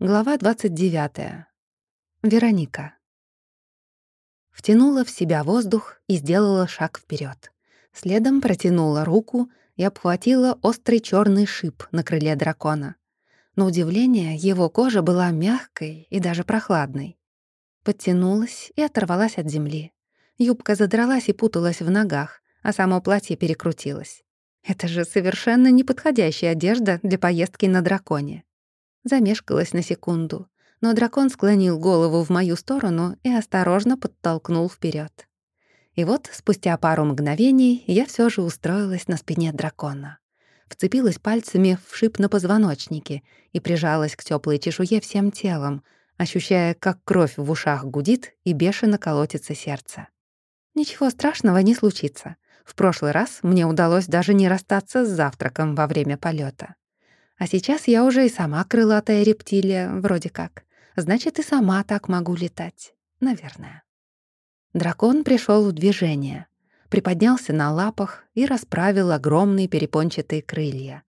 Глава 29. Вероника. Втянула в себя воздух и сделала шаг вперед. Следом протянула руку и обхватила острый черный шип на крыле дракона. На удивление, его кожа была мягкой и даже прохладной. Подтянулась и оторвалась от земли. Юбка задралась и путалась в ногах, а само платье перекрутилось. Это же совершенно неподходящая одежда для поездки на драконе. Замешкалась на секунду, но дракон склонил голову в мою сторону и осторожно подтолкнул вперед. И вот, спустя пару мгновений, я все же устроилась на спине дракона. Вцепилась пальцами в шип на позвоночнике и прижалась к теплой чешуе всем телом, ощущая, как кровь в ушах гудит и бешено колотится сердце. Ничего страшного не случится. В прошлый раз мне удалось даже не расстаться с завтраком во время полета. А сейчас я уже и сама крылатая рептилия, вроде как. Значит, и сама так могу летать. Наверное. Дракон пришел в движение. Приподнялся на лапах и расправил огромные перепончатые крылья.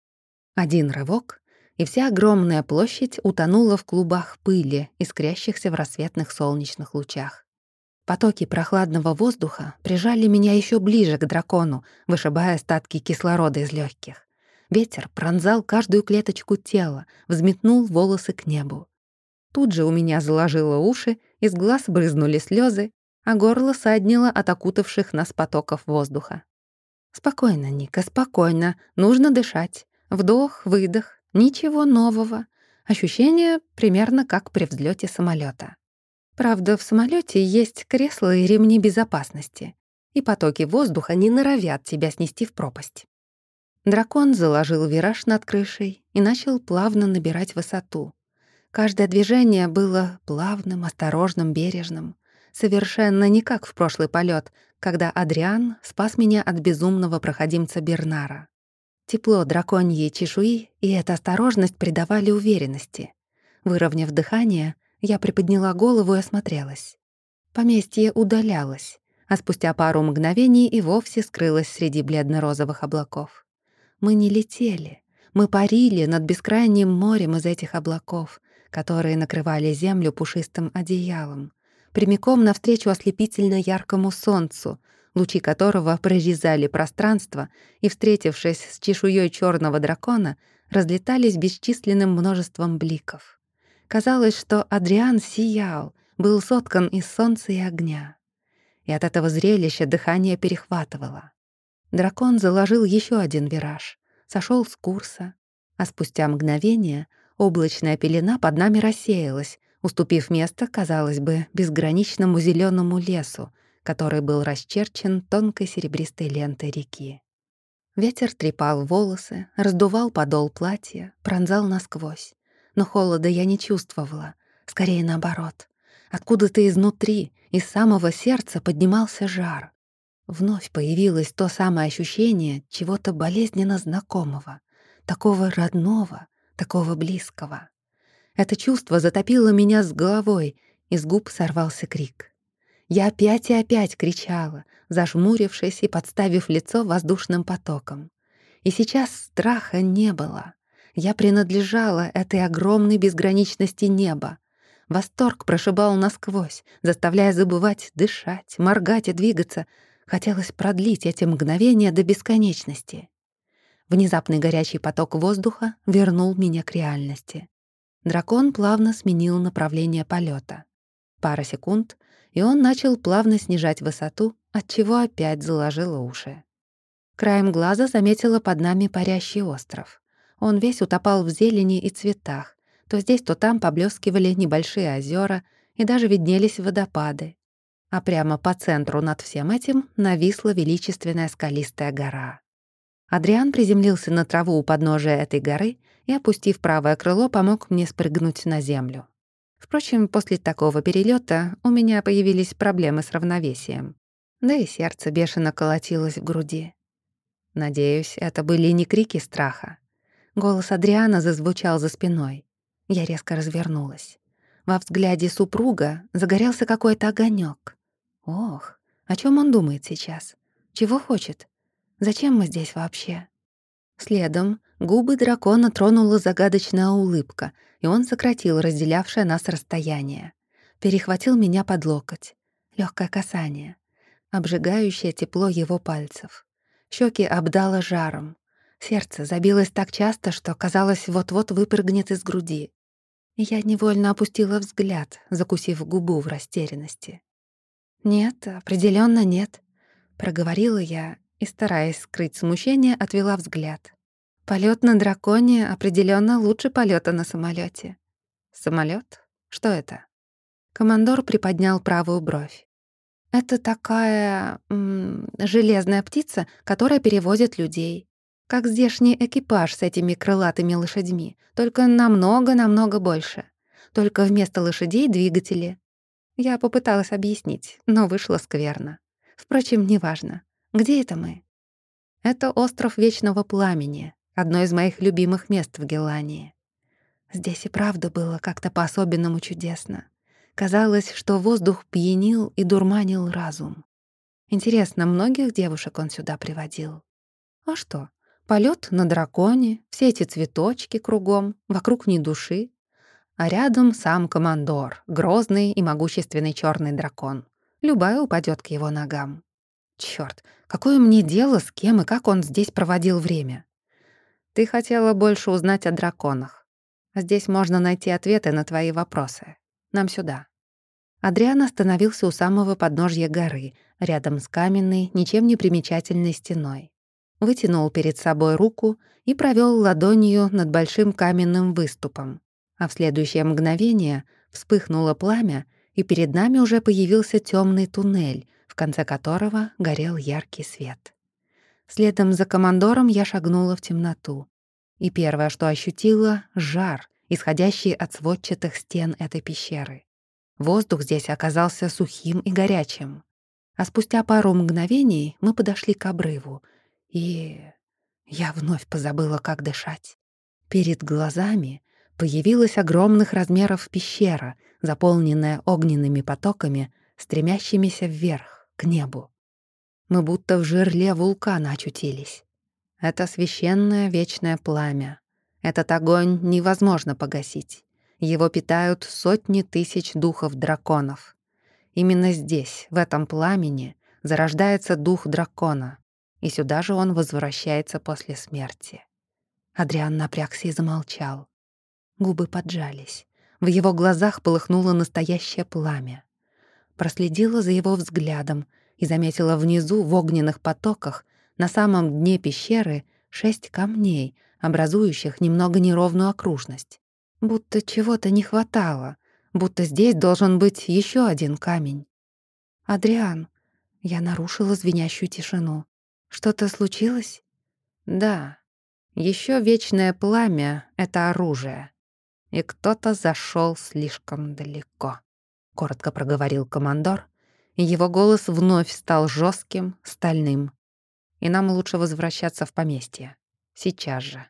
Один рывок, и вся огромная площадь утонула в клубах пыли, искрящихся в рассветных солнечных лучах. Потоки прохладного воздуха прижали меня еще ближе к дракону, вышибая остатки кислорода из легких. Ветер пронзал каждую клеточку тела, взметнул волосы к небу. Тут же у меня заложило уши, из глаз брызнули слезы, а горло саднило от окутавших нас потоков воздуха. «Спокойно, Ника, спокойно. Нужно дышать. Вдох, выдох. Ничего нового. Ощущение примерно как при взлете самолета. Правда, в самолете есть кресла и ремни безопасности, и потоки воздуха не норовят тебя снести в пропасть. Дракон заложил вираж над крышей и начал плавно набирать высоту. Каждое движение было плавным, осторожным, бережным. Совершенно не как в прошлый полет, когда Адриан спас меня от безумного проходимца Бернара. Тепло драконьей чешуи и эта осторожность придавали уверенности. Выровняв дыхание, я приподняла голову и осмотрелась. Поместье удалялось, а спустя пару мгновений и вовсе скрылось среди бледно-розовых облаков. Мы не летели, мы парили над бескрайним морем из этих облаков, которые накрывали землю пушистым одеялом, прямиком навстречу ослепительно яркому солнцу, лучи которого прорезали пространство и, встретившись с чешуей черного дракона, разлетались бесчисленным множеством бликов. Казалось, что Адриан сиял, был соткан из солнца и огня. И от этого зрелища дыхание перехватывало. Дракон заложил еще один вираж, сошел с курса, а спустя мгновение облачная пелена под нами рассеялась, уступив место, казалось бы, безграничному зеленому лесу, который был расчерчен тонкой серебристой лентой реки. Ветер трепал волосы, раздувал подол платья, пронзал насквозь. Но холода я не чувствовала, скорее наоборот. Откуда-то изнутри, из самого сердца поднимался жар. Вновь появилось то самое ощущение чего-то болезненно знакомого, такого родного, такого близкого. Это чувство затопило меня с головой, и с губ сорвался крик. Я опять и опять кричала, зажмурившись и подставив лицо воздушным потоком. И сейчас страха не было. Я принадлежала этой огромной безграничности неба. Восторг прошибал насквозь, заставляя забывать дышать, моргать и двигаться — Хотелось продлить эти мгновения до бесконечности. Внезапный горячий поток воздуха вернул меня к реальности. Дракон плавно сменил направление полета. Пара секунд, и он начал плавно снижать высоту, отчего опять заложило уши. Краем глаза заметила под нами парящий остров. Он весь утопал в зелени и цветах. То здесь, то там поблескивали небольшие озера и даже виднелись водопады а прямо по центру над всем этим нависла величественная скалистая гора. Адриан приземлился на траву у подножия этой горы и, опустив правое крыло, помог мне спрыгнуть на землю. Впрочем, после такого перелета у меня появились проблемы с равновесием. Да и сердце бешено колотилось в груди. Надеюсь, это были не крики страха. Голос Адриана зазвучал за спиной. Я резко развернулась. Во взгляде супруга загорелся какой-то огонек. Ох, о чем он думает сейчас? Чего хочет? Зачем мы здесь вообще? Следом губы дракона тронула загадочная улыбка, и он сократил разделявшее нас расстояние. Перехватил меня под локоть. Легкое касание. Обжигающее тепло его пальцев. Щеки обдало жаром. Сердце забилось так часто, что казалось, вот-вот выпрыгнет из груди. Я невольно опустила взгляд, закусив губу в растерянности. «Нет, определенно нет», — проговорила я и, стараясь скрыть смущение, отвела взгляд. Полет на драконе определенно лучше полета на самолете. Самолет? Что это? Командор приподнял правую бровь. Это такая м -м, железная птица, которая перевозит людей. Как здешний экипаж с этими крылатыми лошадьми, только намного-намного больше. Только вместо лошадей — двигатели. Я попыталась объяснить, но вышло скверно. Впрочем, неважно. Где это мы? Это остров Вечного Пламени, одно из моих любимых мест в Гелании. Здесь и правда было как-то по-особенному чудесно. Казалось, что воздух пьянил и дурманил разум. Интересно, многих девушек он сюда приводил? А что? Полет на драконе, все эти цветочки кругом, вокруг ни души. А рядом сам командор, грозный и могущественный черный дракон. Любая упадет к его ногам. Черт, какое мне дело, с кем и как он здесь проводил время? Ты хотела больше узнать о драконах. Здесь можно найти ответы на твои вопросы. Нам сюда. Адриан остановился у самого подножья горы, рядом с каменной, ничем не примечательной стеной вытянул перед собой руку и провел ладонью над большим каменным выступом. А в следующее мгновение вспыхнуло пламя, и перед нами уже появился темный туннель, в конце которого горел яркий свет. Следом за командором я шагнула в темноту. И первое, что ощутила — жар, исходящий от сводчатых стен этой пещеры. Воздух здесь оказался сухим и горячим. А спустя пару мгновений мы подошли к обрыву, и я вновь позабыла, как дышать. Перед глазами появилась огромных размеров пещера, заполненная огненными потоками, стремящимися вверх, к небу. Мы будто в жерле вулкана очутились. Это священное вечное пламя. Этот огонь невозможно погасить. Его питают сотни тысяч духов драконов. Именно здесь, в этом пламени, зарождается дух дракона, и сюда же он возвращается после смерти. Адриан напрягся и замолчал. Губы поджались. В его глазах полыхнуло настоящее пламя. Проследила за его взглядом и заметила внизу в огненных потоках на самом дне пещеры шесть камней, образующих немного неровную окружность. Будто чего-то не хватало, будто здесь должен быть еще один камень. «Адриан», — я нарушила звенящую тишину. Что-то случилось? Да. Еще вечное пламя — это оружие. И кто-то зашел слишком далеко. Коротко проговорил командор, и его голос вновь стал жестким, стальным. И нам лучше возвращаться в поместье. Сейчас же.